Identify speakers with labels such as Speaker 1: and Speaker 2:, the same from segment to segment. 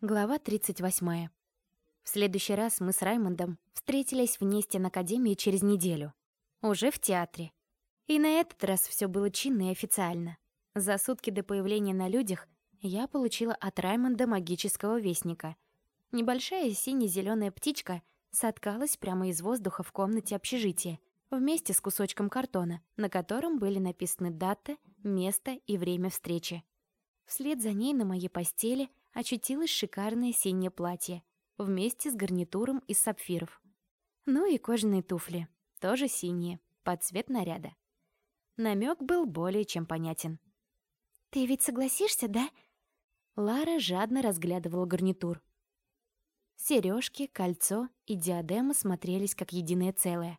Speaker 1: Глава 38. В следующий раз мы с Раймондом встретились вместе на Академии через неделю. Уже в театре. И на этот раз все было чинно и официально. За сутки до появления на людях я получила от Раймонда магического вестника. Небольшая сине зеленая птичка соткалась прямо из воздуха в комнате общежития, вместе с кусочком картона, на котором были написаны дата, место и время встречи. Вслед за ней на моей постели очутилось шикарное синее платье, вместе с гарнитуром из сапфиров. Ну и кожаные туфли, тоже синие, под цвет наряда. Намек был более чем понятен. «Ты ведь согласишься, да?» Лара жадно разглядывала гарнитур. Сережки, кольцо и диадема смотрелись как единое целое.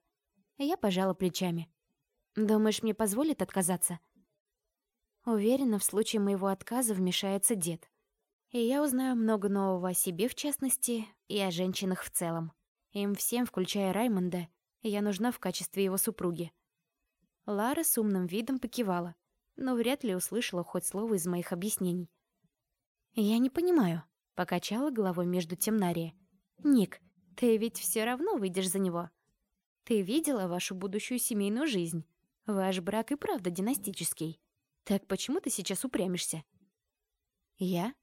Speaker 1: Я пожала плечами. «Думаешь, мне позволят отказаться?» Уверена, в случае моего отказа вмешается дед и я узнаю много нового о себе, в частности, и о женщинах в целом. Им всем, включая Раймонда, я нужна в качестве его супруги. Лара с умным видом покивала, но вряд ли услышала хоть слово из моих объяснений. «Я не понимаю», — покачала головой между темнария. «Ник, ты ведь все равно выйдешь за него. Ты видела вашу будущую семейную жизнь. Ваш брак и правда династический. Так почему ты сейчас упрямишься?» «Я?»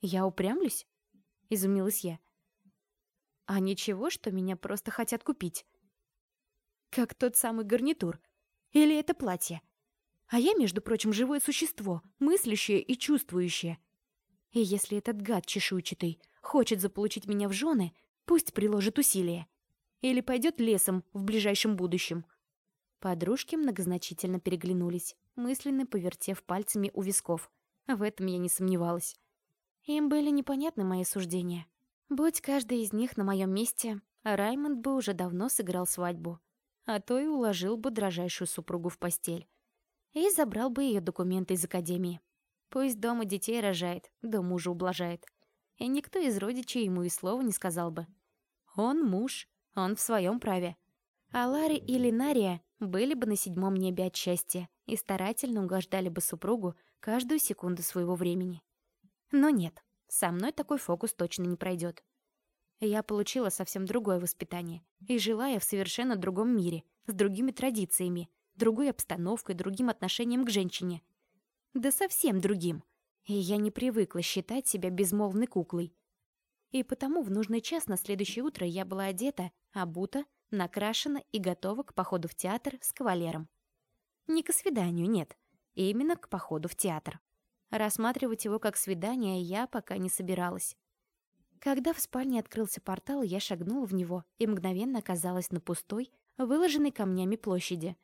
Speaker 1: «Я упрямлюсь?» — изумилась я. «А ничего, что меня просто хотят купить?» «Как тот самый гарнитур. Или это платье. А я, между прочим, живое существо, мыслящее и чувствующее. И если этот гад чешуйчатый хочет заполучить меня в жены, пусть приложит усилия. Или пойдет лесом в ближайшем будущем». Подружки многозначительно переглянулись, мысленно повертев пальцами у висков. В этом я не сомневалась. Им были непонятны мои суждения. Будь каждый из них на моем месте, Раймонд бы уже давно сыграл свадьбу, а то и уложил бы дрожайшую супругу в постель. И забрал бы ее документы из академии. Пусть дома детей рожает, да мужа ублажает. И никто из родичей ему и слова не сказал бы. Он муж, он в своем праве. А Ларри и Линария были бы на седьмом небе от счастья и старательно угождали бы супругу каждую секунду своего времени. Но нет, со мной такой фокус точно не пройдет. Я получила совсем другое воспитание и жила я в совершенно другом мире, с другими традициями, другой обстановкой, другим отношением к женщине. Да совсем другим. И я не привыкла считать себя безмолвной куклой. И потому в нужный час на следующее утро я была одета, обута, накрашена и готова к походу в театр с кавалером. Не к свиданию, нет. Именно к походу в театр. Рассматривать его как свидание я пока не собиралась. Когда в спальне открылся портал, я шагнула в него и мгновенно оказалась на пустой, выложенной камнями площади.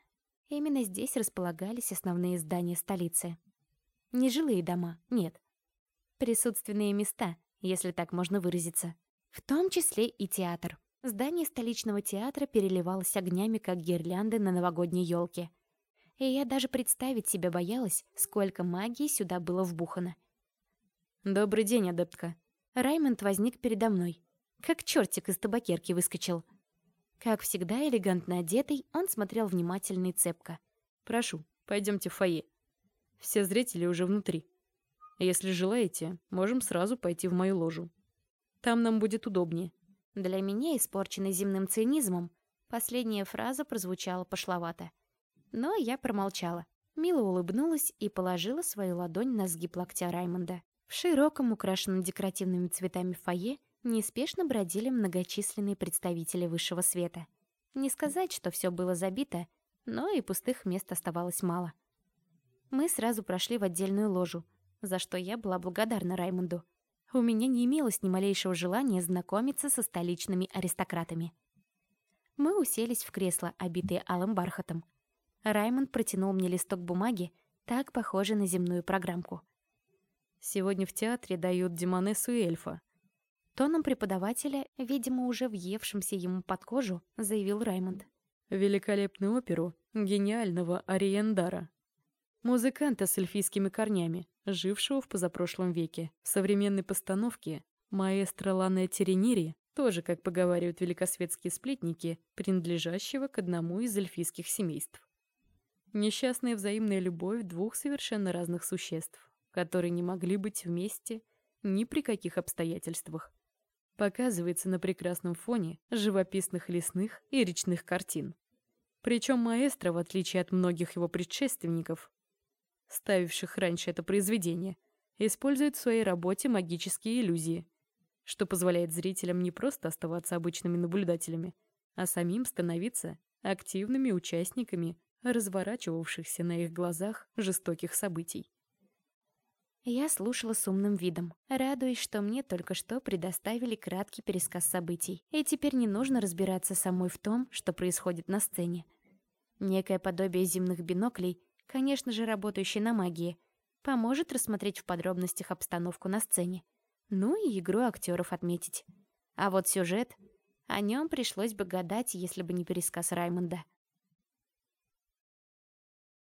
Speaker 1: Именно здесь располагались основные здания столицы. Не жилые дома, нет. Присутственные места, если так можно выразиться. В том числе и театр. Здание столичного театра переливалось огнями, как гирлянды на новогодней елке и я даже представить себе боялась, сколько магии сюда было вбухано. «Добрый день, адептка». Раймонд возник передо мной. Как чертик из табакерки выскочил. Как всегда, элегантно одетый, он смотрел внимательно и цепко. «Прошу, пойдемте в фойе. Все зрители уже внутри. Если желаете, можем сразу пойти в мою ложу. Там нам будет удобнее». Для меня, испорченной земным цинизмом, последняя фраза прозвучала пошловато. Но я промолчала. Мило улыбнулась и положила свою ладонь на сгиб локтя Раймонда. В широком, украшенном декоративными цветами фойе неспешно бродили многочисленные представители высшего света. Не сказать, что все было забито, но и пустых мест оставалось мало. Мы сразу прошли в отдельную ложу, за что я была благодарна Раймонду. У меня не имелось ни малейшего желания знакомиться со столичными аристократами. Мы уселись в кресло, обитые алым бархатом. Раймонд протянул мне листок бумаги, так похожий на земную программку. «Сегодня в театре дают Демонессу эльфа». Тоном преподавателя, видимо, уже въевшимся ему под кожу, заявил Раймонд. «Великолепную оперу гениального Ариендара. Музыканта с эльфийскими корнями, жившего в позапрошлом веке. В современной постановке маэстро Лане Теренири, тоже, как поговаривают великосветские сплетники, принадлежащего к одному из эльфийских семейств. Несчастная взаимная любовь двух совершенно разных существ, которые не могли быть вместе
Speaker 2: ни при каких обстоятельствах. Показывается на прекрасном фоне живописных лесных и речных картин. Причем маэстро, в отличие от многих его предшественников, ставивших раньше это произведение, использует в своей работе магические иллюзии, что позволяет зрителям не просто оставаться обычными наблюдателями, а самим становиться активными участниками разворачивавшихся на их глазах жестоких событий.
Speaker 1: Я слушала с умным видом, радуясь, что мне только что предоставили краткий пересказ событий, и теперь не нужно разбираться самой в том, что происходит на сцене. Некое подобие земных биноклей, конечно же, работающий на магии, поможет рассмотреть в подробностях обстановку на сцене. Ну и игру актеров отметить. А вот сюжет... О нем пришлось бы гадать, если бы не пересказ Раймонда.